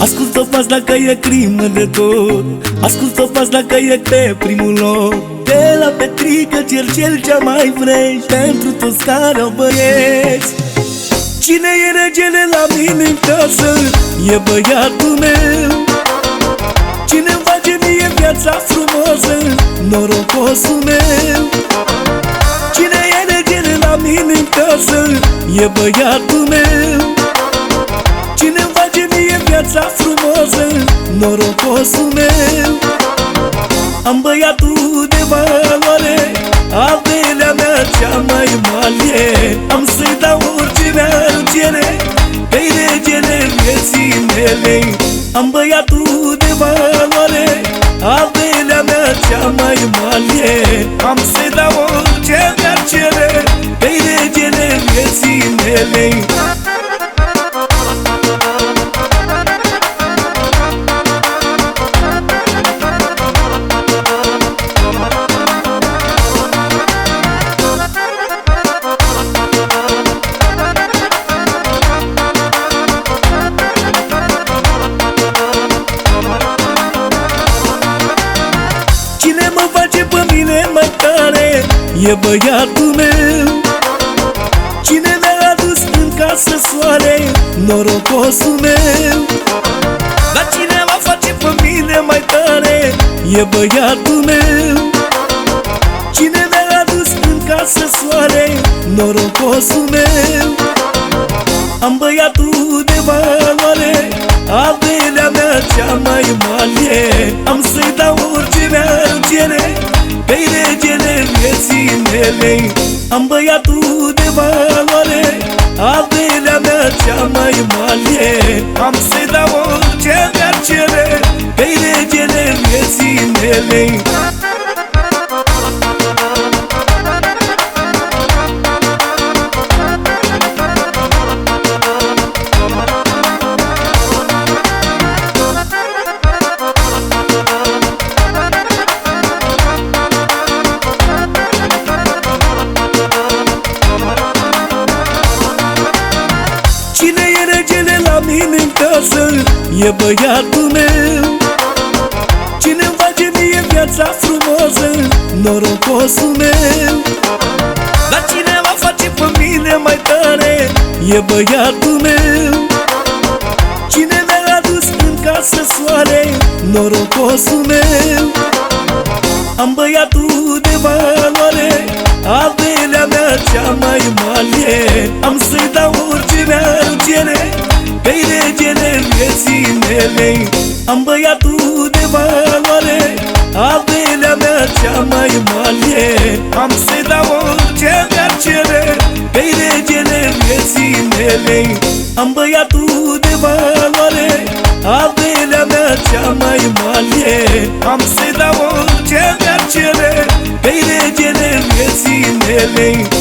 Ascult-o pas dacă e crimă de tot. Ascult-o pas dacă e pe primul loc. De la Petrică cer cel ce mai vrei Pentru toți care au băieți. Cine e regele la mine în casă? E băiatul meu. Cine-mi face mie viața frumoasă? Norocosul meu. Cine e regele la mine în casă? E băiatul meu. Cine-mi face mie viața frumoasă Norocosul meu. Am băiatul de valoare Averea mea cea mai mare. Am să-i dau orice mi-ar cere Pe regele vieții mele. Am băiatul de valoare Averea mea cea mai mare. Am să-i dau orice mi-ar cere Pe regele vieții mele E băiatul meu. Cine mi-a adus în casă soare Norocosul meu? Dar cine mă face pe mine mai tare E băiatul meu. Cine mi-a adus în casă soare Norocosul meu? Am băiatul de valoare Averea mea cea mai mare. Am să-i dau orice mi-ar cere Pe regele vieții mele Am băiatul de valoare Averea mea cea mai mare. Am să-i dau orice mi-ar cere Pe regele vieții mele mine în casă E băiatul meu. Cine-mi face mie viața frumoasă Norocosul meu. Dar cine mă face pe mine mai tare E băiatul meu. Cine mi-a adus în casă soare Norocosul meu. Am băiatul de valoare Averea mea cea mai mare. Am să-i vieții mele Am băiatul de valoare Averea mea cea mai mare Am să-i dau orice mi-ar cere Pe regele vieții mele. Am băiatul de valoare Averea mea cea mai mare Am să-i dau orice mi-ar cere Pe regele vieții mele